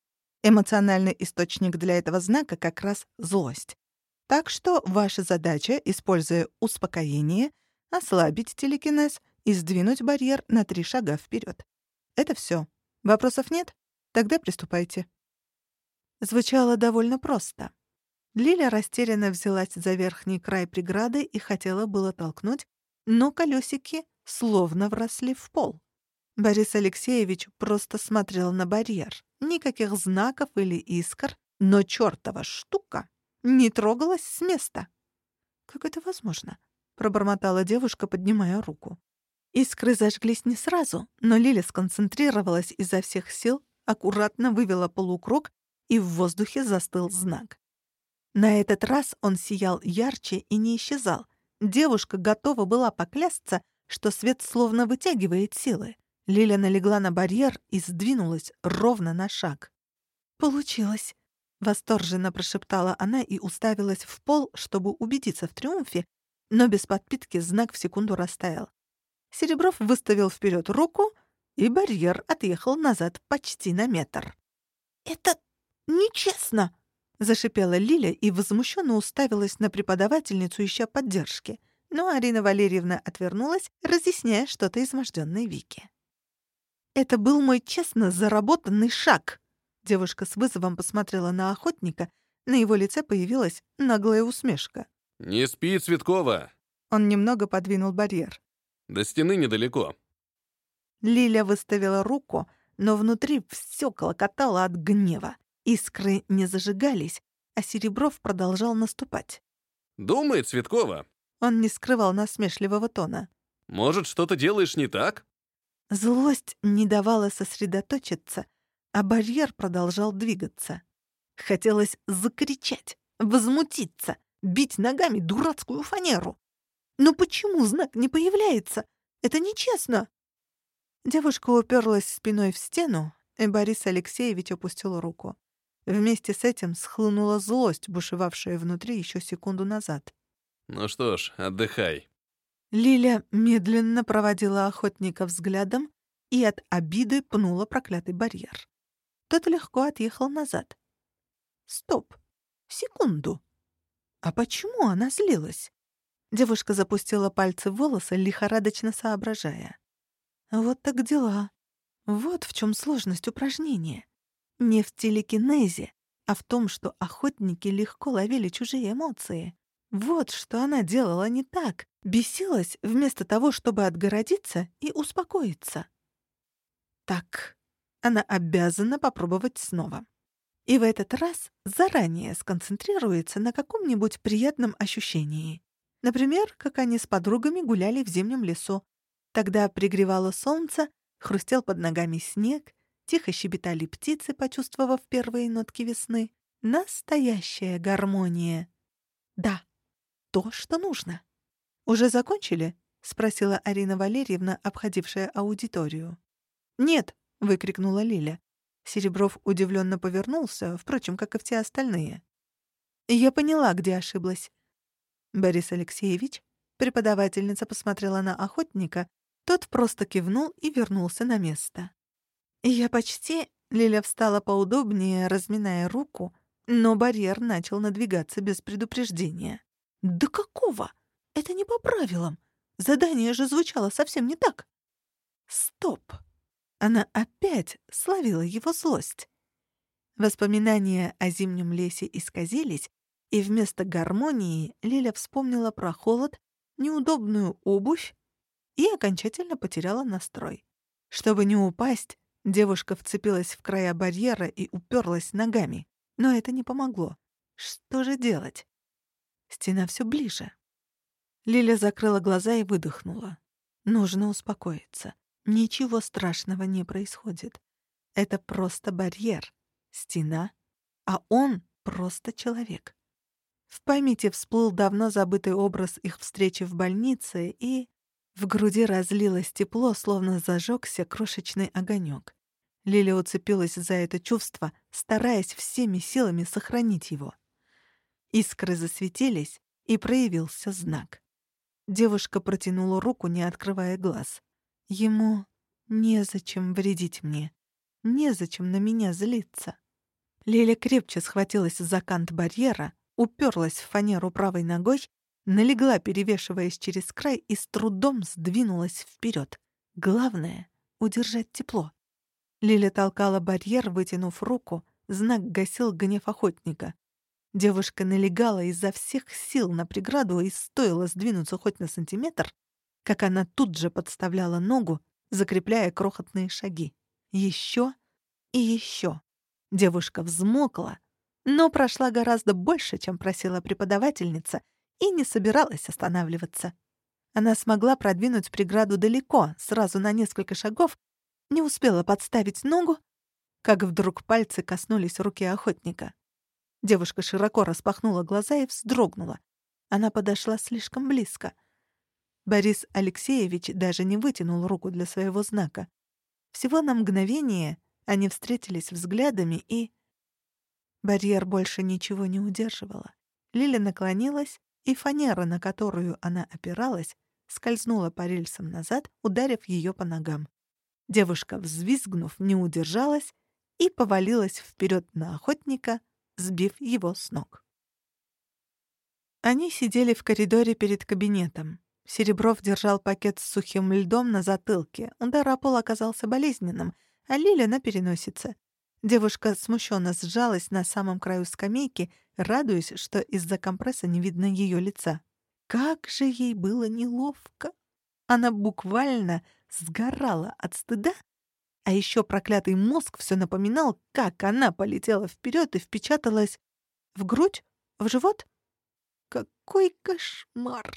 Эмоциональный источник для этого знака как раз злость. Так что ваша задача, используя успокоение, ослабить телекинез и сдвинуть барьер на три шага вперед. Это все. Вопросов нет? Тогда приступайте. Звучало довольно просто. Лиля растерянно взялась за верхний край преграды и хотела было толкнуть, но колесики словно вросли в пол. Борис Алексеевич просто смотрел на барьер. Никаких знаков или искр, но чёртова штука не трогалась с места. «Как это возможно?» — пробормотала девушка, поднимая руку. Искры зажглись не сразу, но Лиля сконцентрировалась изо всех сил, аккуратно вывела полукруг, и в воздухе застыл знак. На этот раз он сиял ярче и не исчезал. Девушка готова была поклясться, что свет словно вытягивает силы. Лиля налегла на барьер и сдвинулась ровно на шаг. «Получилось!» — восторженно прошептала она и уставилась в пол, чтобы убедиться в триумфе, но без подпитки знак в секунду растаял. Серебров выставил вперед руку, и барьер отъехал назад почти на метр. «Это нечестно!» — зашипела Лиля и возмущенно уставилась на преподавательницу, ища поддержки. Но Арина Валерьевна отвернулась, разъясняя что-то измождённой Вике. «Это был мой честно заработанный шаг!» Девушка с вызовом посмотрела на охотника, на его лице появилась наглая усмешка. «Не спи, Цветкова!» Он немного подвинул барьер. «До стены недалеко». Лиля выставила руку, но внутри всё колокотало от гнева. Искры не зажигались, а Серебров продолжал наступать. «Думай, Цветкова!» Он не скрывал насмешливого тона. «Может, что-то делаешь не так?» Злость не давала сосредоточиться, а барьер продолжал двигаться. Хотелось закричать, возмутиться, бить ногами дурацкую фанеру. Но почему знак не появляется? Это нечестно. Девушка уперлась спиной в стену, и Борис Алексеевич опустил руку. Вместе с этим схлынула злость, бушевавшая внутри еще секунду назад. «Ну что ж, отдыхай», Лиля медленно проводила охотника взглядом и от обиды пнула проклятый барьер. Тот легко отъехал назад. Стоп. Секунду. А почему она злилась? Девушка запустила пальцы в волосы, лихорадочно соображая. Вот так дела. Вот в чем сложность упражнения. Не в телекинезе, а в том, что охотники легко ловили чужие эмоции. Вот что она делала не так. Бесилась вместо того, чтобы отгородиться и успокоиться. Так, она обязана попробовать снова. И в этот раз заранее сконцентрируется на каком-нибудь приятном ощущении. Например, как они с подругами гуляли в зимнем лесу. Тогда пригревало солнце, хрустел под ногами снег, тихо щебетали птицы, почувствовав первые нотки весны. Настоящая гармония. Да, то, что нужно. «Уже закончили?» — спросила Арина Валерьевна, обходившая аудиторию. «Нет!» — выкрикнула Лиля. Серебров удивленно повернулся, впрочем, как и все остальные. «Я поняла, где ошиблась». Борис Алексеевич, преподавательница посмотрела на охотника, тот просто кивнул и вернулся на место. «Я почти...» — Лиля встала поудобнее, разминая руку, но барьер начал надвигаться без предупреждения. «Да какого? Это не по правилам. Задание же звучало совсем не так». «Стоп!» Она опять словила его злость. Воспоминания о зимнем лесе исказились, и вместо гармонии Лиля вспомнила про холод, неудобную обувь и окончательно потеряла настрой. Чтобы не упасть, девушка вцепилась в края барьера и уперлась ногами, но это не помогло. Что же делать? Стена все ближе. Лиля закрыла глаза и выдохнула. Нужно успокоиться. Ничего страшного не происходит. Это просто барьер, стена, а он просто человек. В памяти всплыл давно забытый образ их встречи в больнице, и в груди разлилось тепло, словно зажегся крошечный огонек. Лиля уцепилась за это чувство, стараясь всеми силами сохранить его. Искры засветились, и проявился знак. Девушка протянула руку, не открывая глаз. Ему незачем вредить мне. Незачем на меня злиться. Лиля крепче схватилась за кант барьера, уперлась в фанеру правой ногой, налегла, перевешиваясь через край, и с трудом сдвинулась вперед. Главное — удержать тепло. Лиля толкала барьер, вытянув руку, знак гасил гнев охотника. Девушка налегала изо всех сил на преграду и стоило сдвинуться хоть на сантиметр, как она тут же подставляла ногу, закрепляя крохотные шаги. Еще и еще. Девушка взмокла, но прошла гораздо больше, чем просила преподавательница, и не собиралась останавливаться. Она смогла продвинуть преграду далеко, сразу на несколько шагов, не успела подставить ногу, как вдруг пальцы коснулись руки охотника. Девушка широко распахнула глаза и вздрогнула. Она подошла слишком близко. Борис Алексеевич даже не вытянул руку для своего знака. Всего на мгновение они встретились взглядами и... Барьер больше ничего не удерживала. Лиля наклонилась, и фанера, на которую она опиралась, скользнула по рельсам назад, ударив ее по ногам. Девушка, взвизгнув, не удержалась и повалилась вперед на охотника, сбив его с ног. Они сидели в коридоре перед кабинетом. Серебров держал пакет с сухим льдом на затылке. Удар о пол оказался болезненным, а Лиля на переносице. Девушка смущенно сжалась на самом краю скамейки, радуясь, что из-за компресса не видно ее лица. Как же ей было неловко! Она буквально сгорала от стыда, а еще проклятый мозг все напоминал, как она полетела вперед и впечаталась в грудь, в живот. Какой кошмар!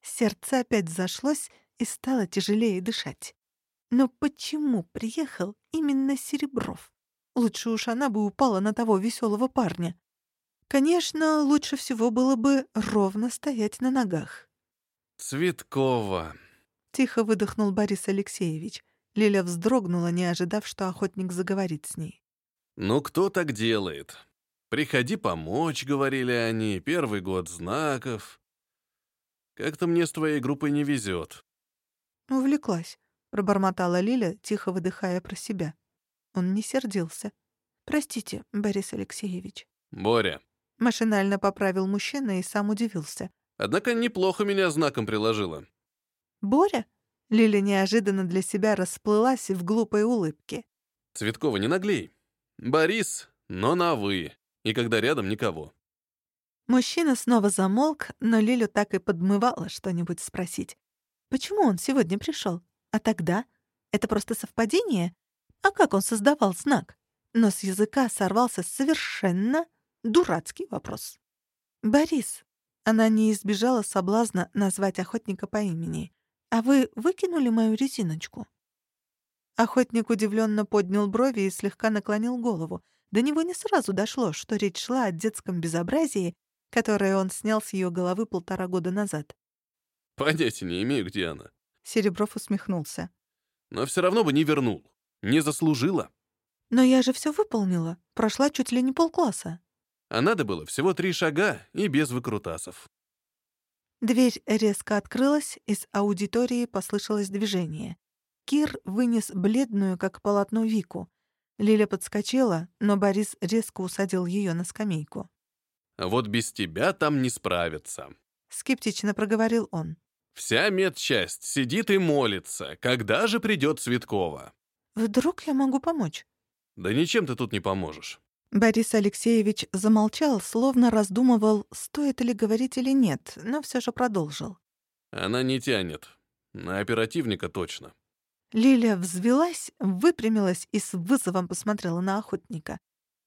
Сердце опять зашлось и стало тяжелее дышать. Но почему приехал именно Серебров? Лучше уж она бы упала на того веселого парня. Конечно, лучше всего было бы ровно стоять на ногах. «Цветкова», — тихо выдохнул Борис Алексеевич. Лиля вздрогнула, не ожидав, что охотник заговорит с ней. «Ну кто так делает? Приходи помочь», — говорили они, — «первый год знаков». Как-то мне с твоей группой не везет. «Увлеклась», — пробормотала Лиля, тихо выдыхая про себя. Он не сердился. «Простите, Борис Алексеевич». «Боря». Машинально поправил мужчина и сам удивился. «Однако неплохо меня знаком приложила». «Боря?» Лиля неожиданно для себя расплылась в глупой улыбке. «Цветкова, не наглей. Борис, но на «вы». И когда рядом никого». Мужчина снова замолк, но Лилю так и подмывало что-нибудь спросить. Почему он сегодня пришел? А тогда? Это просто совпадение? А как он создавал знак? Но с языка сорвался совершенно дурацкий вопрос. «Борис», она не избежала соблазна назвать охотника по имени. «А вы выкинули мою резиночку?» Охотник удивленно поднял брови и слегка наклонил голову. До него не сразу дошло, что речь шла о детском безобразии, которое он снял с ее головы полтора года назад. «Понятия не имею, где она». Серебров усмехнулся. «Но все равно бы не вернул. Не заслужила. Но я же все выполнила. Прошла чуть ли не полкласса. А надо было всего три шага и без выкрутасов. Дверь резко открылась, из аудитории послышалось движение. Кир вынес бледную, как полотно, Вику. Лиля подскочила, но Борис резко усадил ее на скамейку. «Вот без тебя там не справятся», — скептично проговорил он. «Вся медчасть сидит и молится, когда же придет Цветкова». «Вдруг я могу помочь?» «Да ничем ты тут не поможешь». Борис Алексеевич замолчал, словно раздумывал, стоит ли говорить или нет, но все же продолжил. «Она не тянет. На оперативника точно». Лилия взвелась, выпрямилась и с вызовом посмотрела на охотника.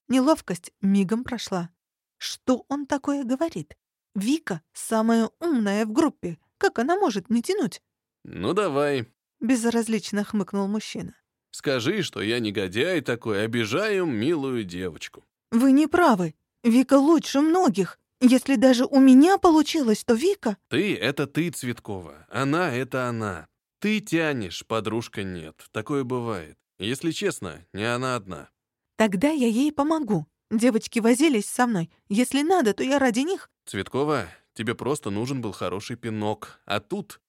Неловкость мигом прошла. Что он такое говорит? Вика — самая умная в группе. Как она может не тянуть? «Ну давай», — безразлично хмыкнул мужчина. Скажи, что я негодяй такой, обижаю милую девочку». «Вы не правы. Вика лучше многих. Если даже у меня получилось, то Вика...» «Ты — это ты, Цветкова. Она — это она. Ты тянешь, подружка нет. Такое бывает. Если честно, не она одна». «Тогда я ей помогу. Девочки возились со мной. Если надо, то я ради них...» «Цветкова, тебе просто нужен был хороший пинок. А тут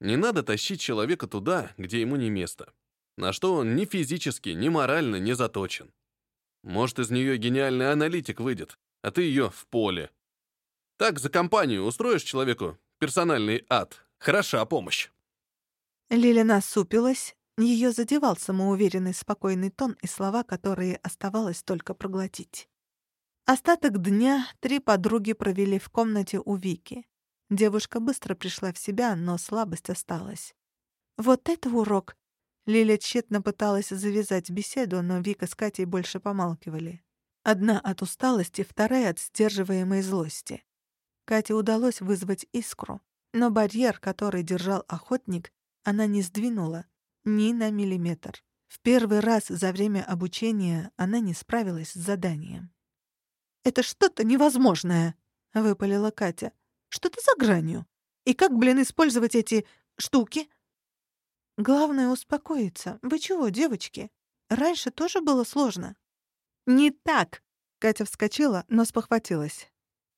не надо тащить человека туда, где ему не место на что он ни физически, ни морально не заточен. Может, из нее гениальный аналитик выйдет, а ты ее в поле. Так за компанию устроишь человеку персональный ад. Хороша помощь. Лиля насупилась. Ее задевал самоуверенный спокойный тон и слова, которые оставалось только проглотить. Остаток дня три подруги провели в комнате у Вики. Девушка быстро пришла в себя, но слабость осталась. «Вот это урок!» Лиля тщетно пыталась завязать беседу, но Вика с Катей больше помалкивали. Одна от усталости, вторая от сдерживаемой злости. Кате удалось вызвать искру, но барьер, который держал охотник, она не сдвинула ни на миллиметр. В первый раз за время обучения она не справилась с заданием. «Это что-то невозможное!» — выпалила Катя. «Что-то за гранью. И как, блин, использовать эти штуки?» «Главное — успокоиться. Вы чего, девочки? Раньше тоже было сложно». «Не так!» — Катя вскочила, но спохватилась.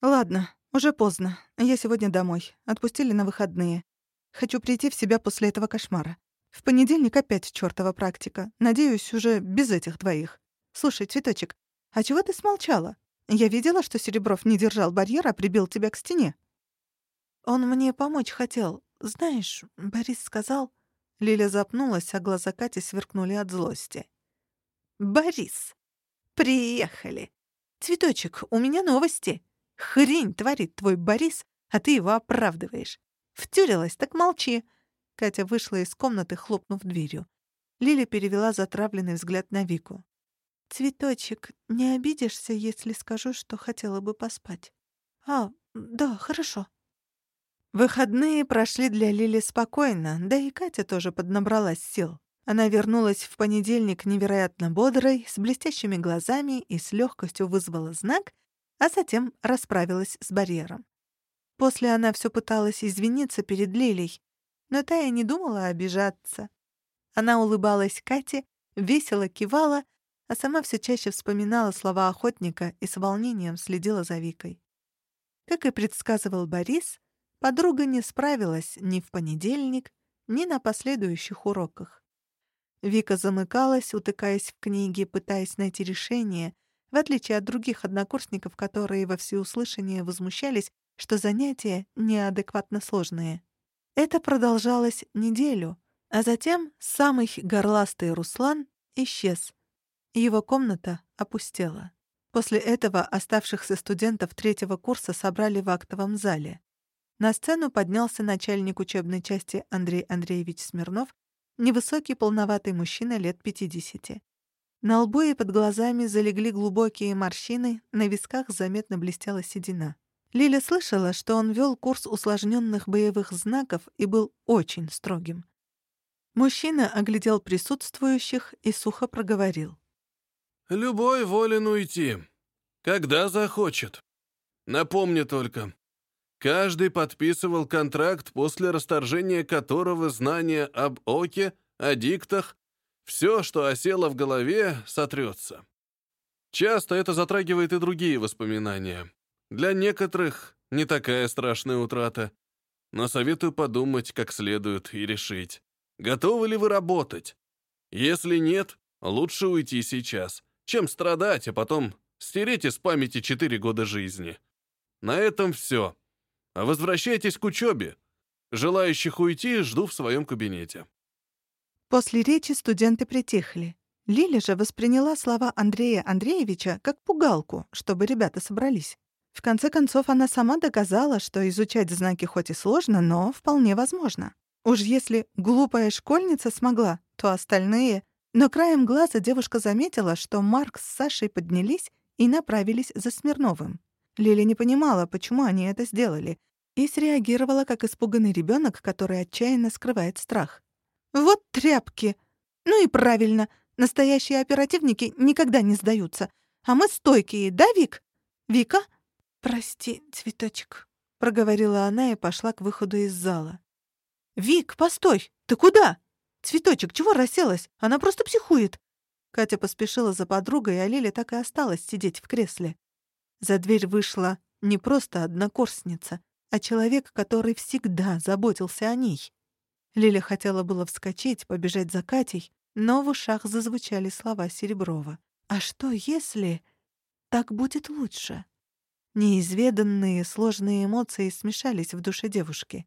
«Ладно, уже поздно. Я сегодня домой. Отпустили на выходные. Хочу прийти в себя после этого кошмара. В понедельник опять чёртова практика. Надеюсь, уже без этих двоих. Слушай, цветочек, а чего ты смолчала? Я видела, что Серебров не держал барьер, а прибил тебя к стене. Он мне помочь хотел. Знаешь, Борис сказал... Лиля запнулась, а глаза Кати сверкнули от злости. «Борис! Приехали! Цветочек, у меня новости. Хрень творит твой Борис, а ты его оправдываешь. Втюрилась, так молчи!» Катя вышла из комнаты, хлопнув дверью. Лиля перевела затравленный взгляд на Вику. «Цветочек, не обидишься, если скажу, что хотела бы поспать?» «А, да, хорошо». Выходные прошли для Лили спокойно, да и Катя тоже поднабралась сил. Она вернулась в понедельник невероятно бодрой, с блестящими глазами и с легкостью вызвала знак, а затем расправилась с барьером. После она все пыталась извиниться перед Лилей, но та и не думала обижаться. Она улыбалась Кате, весело кивала, а сама все чаще вспоминала слова охотника и с волнением следила за Викой. Как и предсказывал Борис, подруга не справилась ни в понедельник, ни на последующих уроках. Вика замыкалась, утыкаясь в книги, пытаясь найти решение, в отличие от других однокурсников, которые во всеуслышание возмущались, что занятия неадекватно сложные. Это продолжалось неделю, а затем самый горластый Руслан исчез. Его комната опустела. После этого оставшихся студентов третьего курса собрали в актовом зале. На сцену поднялся начальник учебной части Андрей Андреевич Смирнов, невысокий полноватый мужчина лет 50. На лбу и под глазами залегли глубокие морщины, на висках заметно блестела седина. Лиля слышала, что он вел курс усложненных боевых знаков и был очень строгим. Мужчина оглядел присутствующих и сухо проговорил. «Любой волен уйти, когда захочет. Напомню только, каждый подписывал контракт, после расторжения которого знание об Оке, о диктах, все, что осело в голове, сотрется. Часто это затрагивает и другие воспоминания. Для некоторых не такая страшная утрата. Но советую подумать как следует и решить, готовы ли вы работать. Если нет, лучше уйти сейчас, чем страдать, а потом стереть из памяти четыре года жизни. На этом все. Возвращайтесь к учебе. Желающих уйти жду в своем кабинете. После речи студенты притихли. Лиля же восприняла слова Андрея Андреевича как пугалку, чтобы ребята собрались. В конце концов, она сама доказала, что изучать знаки хоть и сложно, но вполне возможно. Уж если глупая школьница смогла, то остальные... Но краем глаза девушка заметила, что Марк с Сашей поднялись и направились за Смирновым. Лили не понимала, почему они это сделали, и среагировала как испуганный ребенок, который отчаянно скрывает страх. «Вот тряпки! Ну и правильно, настоящие оперативники никогда не сдаются. А мы стойкие, да, Вик? Вика?» «Прости, цветочек», — проговорила она и пошла к выходу из зала. «Вик, постой! Ты куда? Цветочек, чего расселась? Она просто психует!» Катя поспешила за подругой, а Лиля так и осталась сидеть в кресле. За дверь вышла не просто однокурсница, а человек, который всегда заботился о ней. Лиля хотела было вскочить, побежать за Катей, но в ушах зазвучали слова Сереброва. «А что, если так будет лучше?» Неизведанные, сложные эмоции смешались в душе девушки.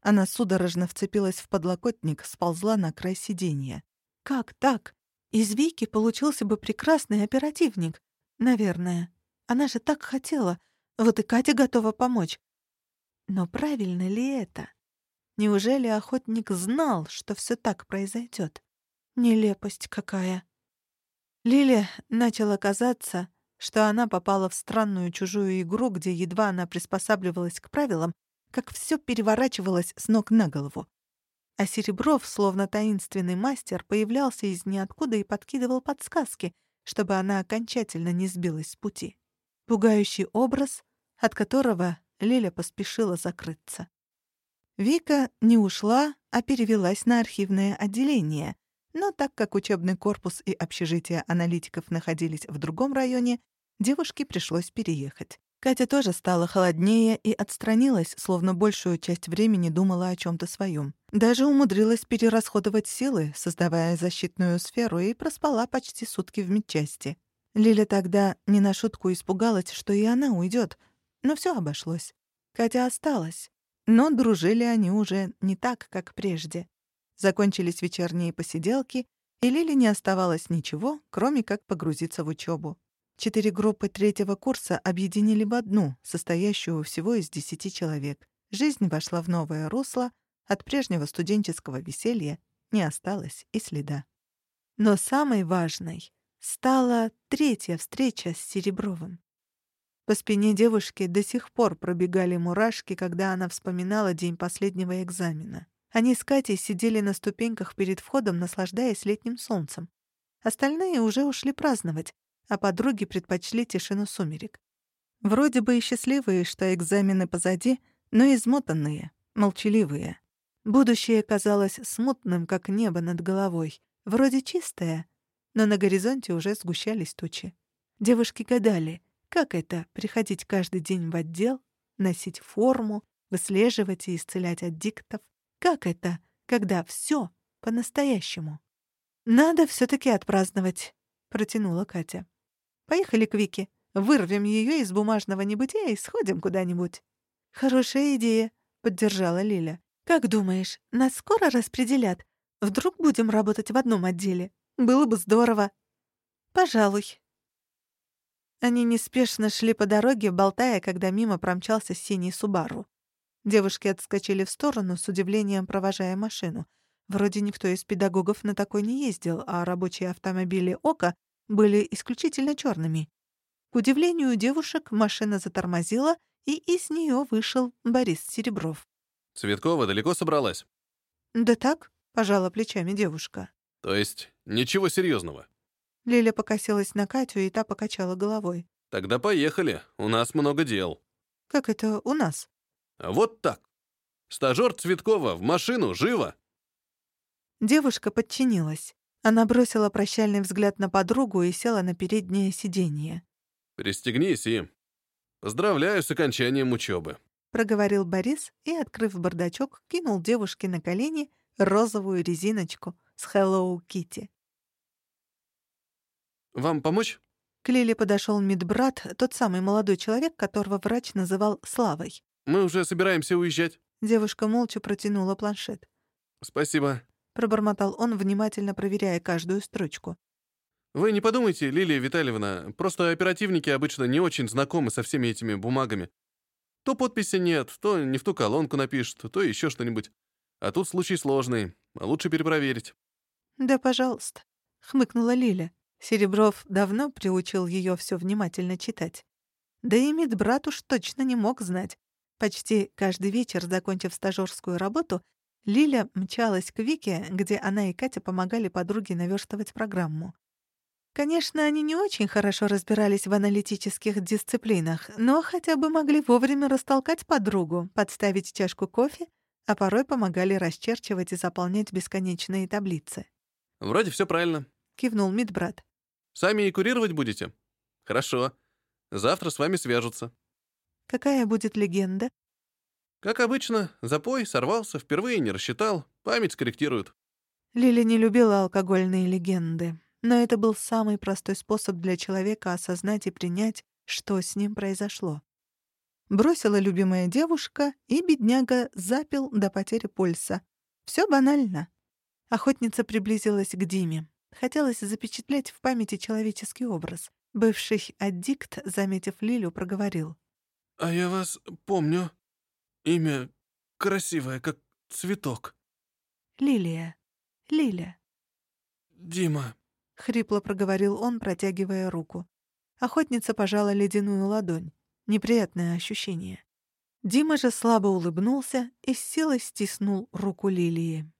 Она судорожно вцепилась в подлокотник, сползла на край сиденья. Как так? Из Вики получился бы прекрасный оперативник. Наверное. Она же так хотела. Вот и Катя готова помочь. Но правильно ли это? Неужели охотник знал, что все так произойдет? Нелепость какая. Лиле начало казаться, что она попала в странную чужую игру, где едва она приспосабливалась к правилам, как все переворачивалось с ног на голову. А Серебров, словно таинственный мастер, появлялся из ниоткуда и подкидывал подсказки, чтобы она окончательно не сбилась с пути. Пугающий образ, от которого Лиля поспешила закрыться. Вика не ушла, а перевелась на архивное отделение, но так как учебный корпус и общежитие аналитиков находились в другом районе, девушке пришлось переехать. Катя тоже стала холоднее и отстранилась, словно большую часть времени думала о чем то своем. Даже умудрилась перерасходовать силы, создавая защитную сферу, и проспала почти сутки в медчасти. Лиля тогда не на шутку испугалась, что и она уйдет, но все обошлось. Катя осталась, но дружили они уже не так, как прежде. Закончились вечерние посиделки, и Лиле не оставалось ничего, кроме как погрузиться в учебу. Четыре группы третьего курса объединили в одну, состоящую всего из десяти человек. Жизнь вошла в новое русло, от прежнего студенческого веселья не осталось и следа. Но самой важной стала третья встреча с Серебровым. По спине девушки до сих пор пробегали мурашки, когда она вспоминала день последнего экзамена. Они с Катей сидели на ступеньках перед входом, наслаждаясь летним солнцем. Остальные уже ушли праздновать, а подруги предпочли тишину сумерек. Вроде бы и счастливые, что экзамены позади, но измотанные, молчаливые. Будущее казалось смутным, как небо над головой. Вроде чистое, но на горизонте уже сгущались тучи. Девушки гадали, как это — приходить каждый день в отдел, носить форму, выслеживать и исцелять аддиктов. Как это, когда все по-настоящему? «Надо все таки отпраздновать», — протянула Катя. Поехали к Вике. Вырвем ее из бумажного небытия и сходим куда-нибудь». «Хорошая идея», — поддержала Лиля. «Как думаешь, нас скоро распределят? Вдруг будем работать в одном отделе? Было бы здорово». «Пожалуй». Они неспешно шли по дороге, болтая, когда мимо промчался синий Субару. Девушки отскочили в сторону, с удивлением провожая машину. Вроде никто из педагогов на такой не ездил, а рабочие автомобили «Ока» были исключительно черными. К удивлению девушек, машина затормозила, и из нее вышел Борис Серебров. «Цветкова далеко собралась?» «Да так», — пожала плечами девушка. «То есть ничего серьезного. Лиля покосилась на Катю, и та покачала головой. «Тогда поехали, у нас много дел». «Как это у нас?» «Вот так. Стажёр Цветкова, в машину, живо!» Девушка подчинилась. Она бросила прощальный взгляд на подругу и села на переднее сиденье. «Пристегнись и... Поздравляю с окончанием учебы», — проговорил Борис и, открыв бардачок, кинул девушке на колени розовую резиночку с Hello Kitty. «Вам помочь?» К Лиле подошел медбрат, тот самый молодой человек, которого врач называл Славой. «Мы уже собираемся уезжать». Девушка молча протянула планшет. «Спасибо пробормотал он, внимательно проверяя каждую строчку. Вы не подумайте, Лилия Витальевна, просто оперативники обычно не очень знакомы со всеми этими бумагами. То подписи нет, то не в ту колонку напишут, то еще что-нибудь. А тут случай сложный, лучше перепроверить. Да, пожалуйста, хмыкнула Лиля. Серебров давно приучил ее все внимательно читать. Да и медбрат уж точно не мог знать. Почти каждый вечер, закончив стажёрскую работу, Лиля мчалась к Вике, где она и Катя помогали подруге наверстывать программу. Конечно, они не очень хорошо разбирались в аналитических дисциплинах, но хотя бы могли вовремя растолкать подругу, подставить чашку кофе, а порой помогали расчерчивать и заполнять бесконечные таблицы. «Вроде все правильно», — кивнул медбрат. «Сами и курировать будете? Хорошо. Завтра с вами свяжутся». «Какая будет легенда?» Как обычно, запой, сорвался, впервые не рассчитал, память скорректируют. Лили не любила алкогольные легенды, но это был самый простой способ для человека осознать и принять, что с ним произошло. Бросила любимая девушка, и бедняга запил до потери пульса. Все банально. Охотница приблизилась к Диме. Хотелось запечатлеть в памяти человеческий образ. Бывший аддикт, заметив Лилю, проговорил. «А я вас помню. Имя красивое, как цветок». «Лилия. Лиля». «Дима». — хрипло проговорил он, протягивая руку. Охотница пожала ледяную ладонь. Неприятное ощущение. Дима же слабо улыбнулся и с силой стиснул руку Лилии.